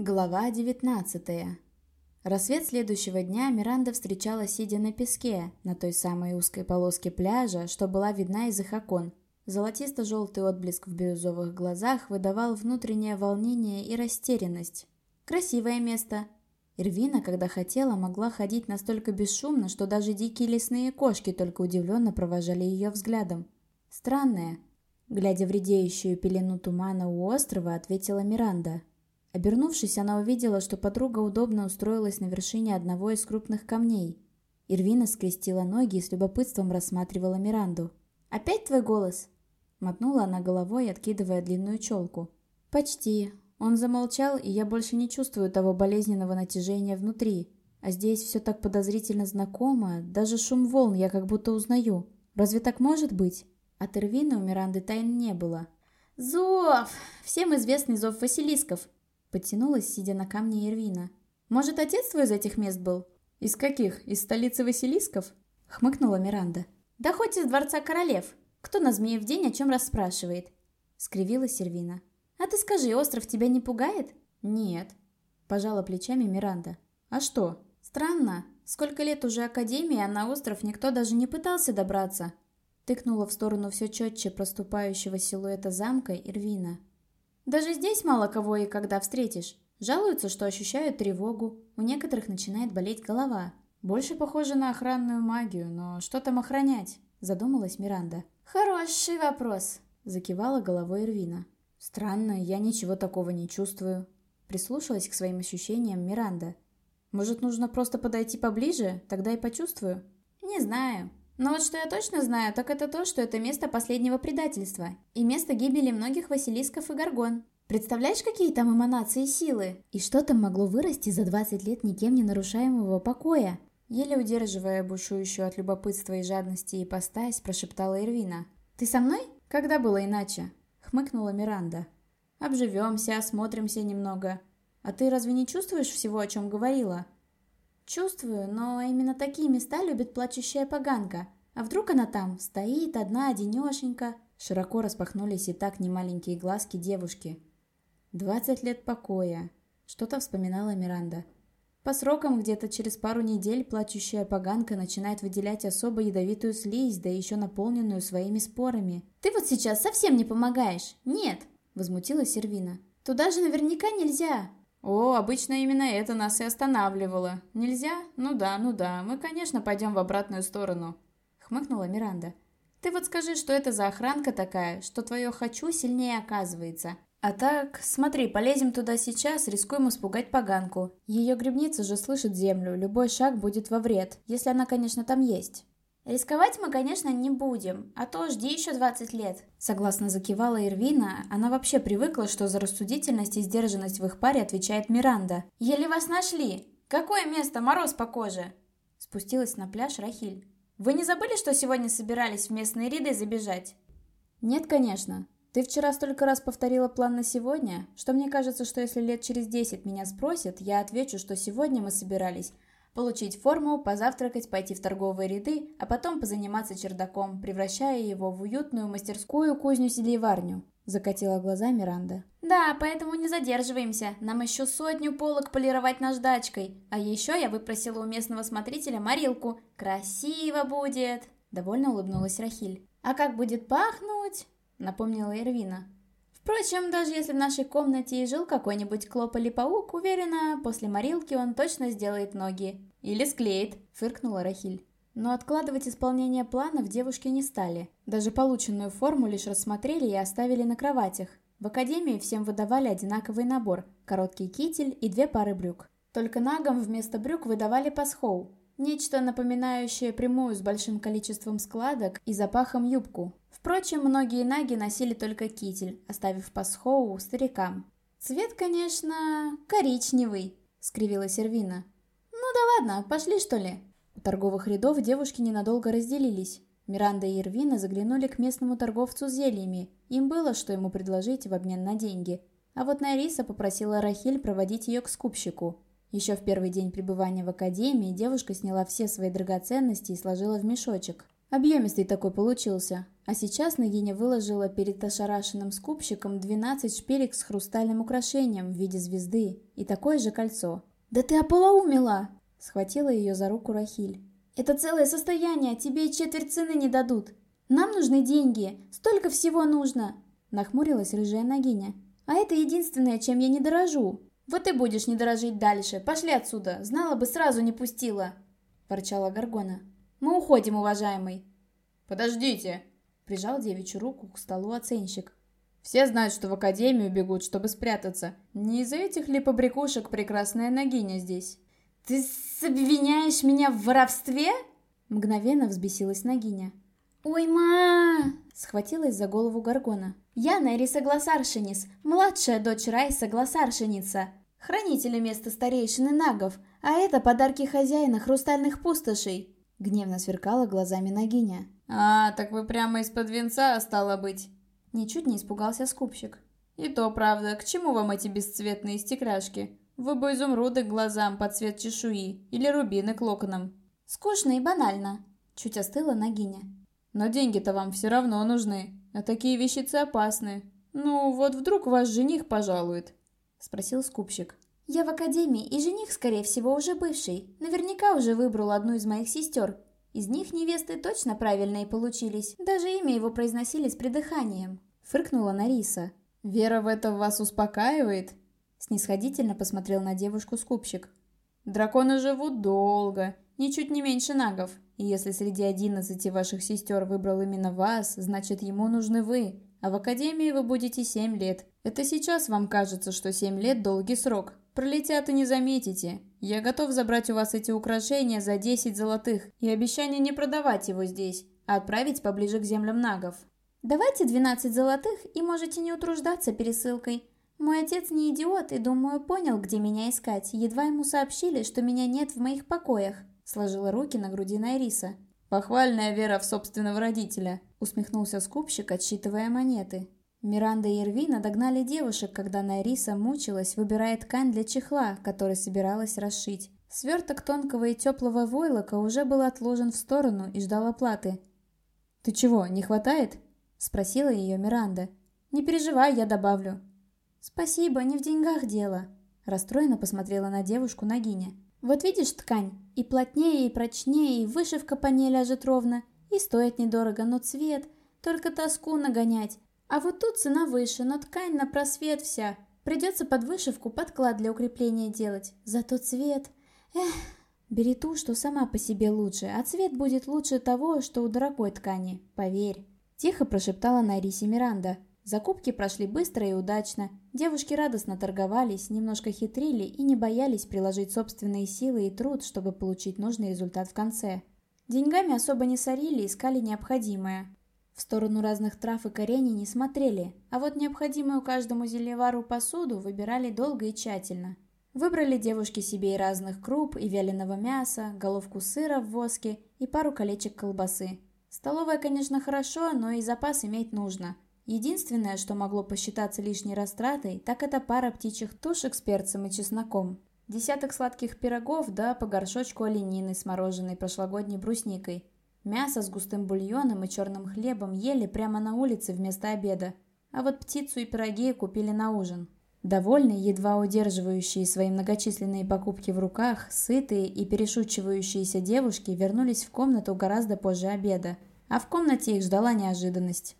Глава 19 Рассвет следующего дня Миранда встречала, сидя на песке, на той самой узкой полоске пляжа, что была видна из их окон. Золотисто-желтый отблеск в бирюзовых глазах выдавал внутреннее волнение и растерянность. Красивое место. Ирвина, когда хотела, могла ходить настолько бесшумно, что даже дикие лесные кошки только удивленно провожали ее взглядом. Странное. Глядя в редеющую пелену тумана у острова, ответила Миранда – Обернувшись, она увидела, что подруга удобно устроилась на вершине одного из крупных камней. Ирвина скрестила ноги и с любопытством рассматривала Миранду. «Опять твой голос?» Мотнула она головой, откидывая длинную челку. «Почти. Он замолчал, и я больше не чувствую того болезненного натяжения внутри. А здесь все так подозрительно знакомо, даже шум волн я как будто узнаю. Разве так может быть?» От Ирвины у Миранды тайн не было. «Зов! Всем известный зов Василисков!» Подтянулась, сидя на камне Ирвина. «Может, отец твой из этих мест был?» «Из каких? Из столицы Василисков?» Хмыкнула Миранда. «Да хоть из дворца королев. Кто на змеев день о чем расспрашивает?» Скривилась Сервина. «А ты скажи, остров тебя не пугает?» «Нет», – пожала плечами Миранда. «А что?» «Странно. Сколько лет уже Академии, а на остров никто даже не пытался добраться?» Тыкнула в сторону все четче проступающего силуэта замка Ирвина. Даже здесь мало кого и когда встретишь. Жалуются, что ощущают тревогу. У некоторых начинает болеть голова. Больше похоже на охранную магию, но что там охранять? Задумалась Миранда. Хороший вопрос. Закивала головой Ирвина. Странно, я ничего такого не чувствую. Прислушалась к своим ощущениям Миранда. Может, нужно просто подойти поближе? Тогда и почувствую. Не знаю. Но вот что я точно знаю, так это то, что это место последнего предательства и место гибели многих Василисков и Горгон. Представляешь, какие там эманации силы? И что там могло вырасти за 20 лет никем не нарушаемого покоя? Еле удерживая бушующую от любопытства и жадности ипостась, прошептала Ирвина. «Ты со мной? Когда было иначе?» Хмыкнула Миранда. «Обживемся, осмотримся немного. А ты разве не чувствуешь всего, о чем говорила?» «Чувствую, но именно такие места любит плачущая поганка. А вдруг она там, стоит одна, одинешенька?» Широко распахнулись и так немаленькие глазки девушки. «Двадцать лет покоя», — что-то вспоминала Миранда. По срокам где-то через пару недель плачущая поганка начинает выделять особо ядовитую слизь, да еще наполненную своими спорами. «Ты вот сейчас совсем не помогаешь!» «Нет!» – возмутилась Сервина. «Туда же наверняка нельзя!» «О, обычно именно это нас и останавливало. Нельзя? Ну да, ну да, мы, конечно, пойдем в обратную сторону», — хмыкнула Миранда. «Ты вот скажи, что это за охранка такая, что твое «хочу» сильнее оказывается. А так, смотри, полезем туда сейчас, рискуем испугать поганку. Ее грибница же слышит землю, любой шаг будет во вред, если она, конечно, там есть». «Рисковать мы, конечно, не будем, а то жди еще 20 лет», — согласно закивала Ирвина. Она вообще привыкла, что за рассудительность и сдержанность в их паре отвечает Миранда. «Еле вас нашли! Какое место, мороз по коже!» Спустилась на пляж Рахиль. «Вы не забыли, что сегодня собирались в местные ряды забежать?» «Нет, конечно. Ты вчера столько раз повторила план на сегодня, что мне кажется, что если лет через десять меня спросят, я отвечу, что сегодня мы собирались получить форму, позавтракать, пойти в торговые ряды, а потом позаниматься чердаком, превращая его в уютную мастерскую кузню-селиварню. Закатила глаза Миранда. «Да, поэтому не задерживаемся. Нам еще сотню полок полировать наждачкой. А еще я выпросила у местного смотрителя морилку. Красиво будет!» Довольно улыбнулась Рахиль. «А как будет пахнуть?» Напомнила Ирвина. Впрочем, даже если в нашей комнате и жил какой-нибудь клоп или паук, уверена, после морилки он точно сделает ноги. Или склеит, фыркнула Рахиль. Но откладывать исполнение планов девушки не стали. Даже полученную форму лишь рассмотрели и оставили на кроватях. В академии всем выдавали одинаковый набор – короткий китель и две пары брюк. Только нагам вместо брюк выдавали пасхоу – нечто напоминающее прямую с большим количеством складок и запахом юбку. Впрочем, многие наги носили только китель, оставив пасхоу старикам. «Цвет, конечно, коричневый», — скривила Сервина. «Ну да ладно, пошли что ли?» У торговых рядов девушки ненадолго разделились. Миранда и Ирвина заглянули к местному торговцу зельями. Им было, что ему предложить в обмен на деньги. А вот Найриса попросила Рахиль проводить ее к скупщику. Еще в первый день пребывания в академии девушка сняла все свои драгоценности и сложила в мешочек. Объемистый такой получился. А сейчас Нагиня выложила перед ошарашенным скупщиком 12 шпилек с хрустальным украшением в виде звезды и такое же кольцо. «Да ты ополоумела!» – схватила ее за руку Рахиль. «Это целое состояние, тебе и четверть цены не дадут. Нам нужны деньги, столько всего нужно!» – нахмурилась рыжая Нагиня. «А это единственное, чем я не дорожу!» «Вот и будешь не дорожить дальше, пошли отсюда, знала бы, сразу не пустила!» – ворчала Гаргона. «Мы уходим, уважаемый!» «Подождите!» Прижал девичью руку к столу оценщик. Все знают, что в академию бегут, чтобы спрятаться. Не из-за этих ли побрякушек прекрасная Нагиня здесь? «Ты обвиняешь меня в воровстве?» Мгновенно взбесилась Нагиня. «Ой, ма!» — схватилась за голову Гаргона. «Я Найриса Глоссаршинис, младшая дочь Райса Глоссаршиница, хранителя места старейшины Нагов, а это подарки хозяина хрустальных пустошей!» Гневно сверкала глазами Нагиня. «А, так вы прямо из-под венца, стало быть!» Ничуть не испугался скупщик. «И то правда, к чему вам эти бесцветные стекляшки? Вы бы изумруды к глазам под цвет чешуи или рубины к локонам». «Скучно и банально», — чуть остыла Нагиня. «Но деньги-то вам все равно нужны, а такие вещицы опасны. Ну, вот вдруг ваш жених пожалует?» — спросил скупщик. «Я в академии, и жених, скорее всего, уже бывший. Наверняка уже выбрал одну из моих сестер. Из них невесты точно правильные получились. Даже имя его произносили с придыханием. Фыркнула Нариса. «Вера в это вас успокаивает?» Снисходительно посмотрел на девушку скупщик. «Драконы живут долго, ничуть не меньше нагов. И если среди одиннадцати ваших сестер выбрал именно вас, значит ему нужны вы. А в академии вы будете семь лет. Это сейчас вам кажется, что семь лет – долгий срок. Пролетят и не заметите. Я готов забрать у вас эти украшения за 10 золотых и обещание не продавать его здесь, а отправить поближе к землям нагов. Давайте 12 золотых и можете не утруждаться пересылкой. Мой отец не идиот и, думаю, понял, где меня искать. Едва ему сообщили, что меня нет в моих покоях. Сложила руки на груди Найриса. «Похвальная вера в собственного родителя», усмехнулся скупщик, отсчитывая монеты. Миранда и Ирвина догнали девушек, когда Найриса мучилась, выбирая ткань для чехла, который собиралась расшить. Сверток тонкого и теплого войлока уже был отложен в сторону и ждал оплаты. «Ты чего, не хватает?» – спросила ее Миранда. «Не переживай, я добавлю». «Спасибо, не в деньгах дело», – расстроенно посмотрела на девушку Нагиня. «Вот видишь ткань? И плотнее, и прочнее, и вышивка по ней ляжет ровно, и стоит недорого, но цвет, только тоску нагонять. А вот тут цена выше, но ткань на просвет вся. Придется под вышивку подклад для укрепления делать. Зато цвет... Эх, бери ту, что сама по себе лучше, а цвет будет лучше того, что у дорогой ткани, поверь. Тихо прошептала Нарисе Миранда. Закупки прошли быстро и удачно. Девушки радостно торговались, немножко хитрили и не боялись приложить собственные силы и труд, чтобы получить нужный результат в конце. Деньгами особо не сорили, искали необходимое. В сторону разных трав и корений не смотрели, а вот необходимую каждому зельевару посуду выбирали долго и тщательно. Выбрали девушки себе и разных круп, и вяленого мяса, головку сыра в воске и пару колечек колбасы. Столовая, конечно, хорошо, но и запас иметь нужно. Единственное, что могло посчитаться лишней растратой, так это пара птичьих тушек с перцем и чесноком. Десяток сладких пирогов, да по горшочку оленины с мороженой прошлогодней брусникой – Мясо с густым бульоном и черным хлебом ели прямо на улице вместо обеда, а вот птицу и пироги купили на ужин. Довольные, едва удерживающие свои многочисленные покупки в руках, сытые и перешучивающиеся девушки вернулись в комнату гораздо позже обеда, а в комнате их ждала неожиданность.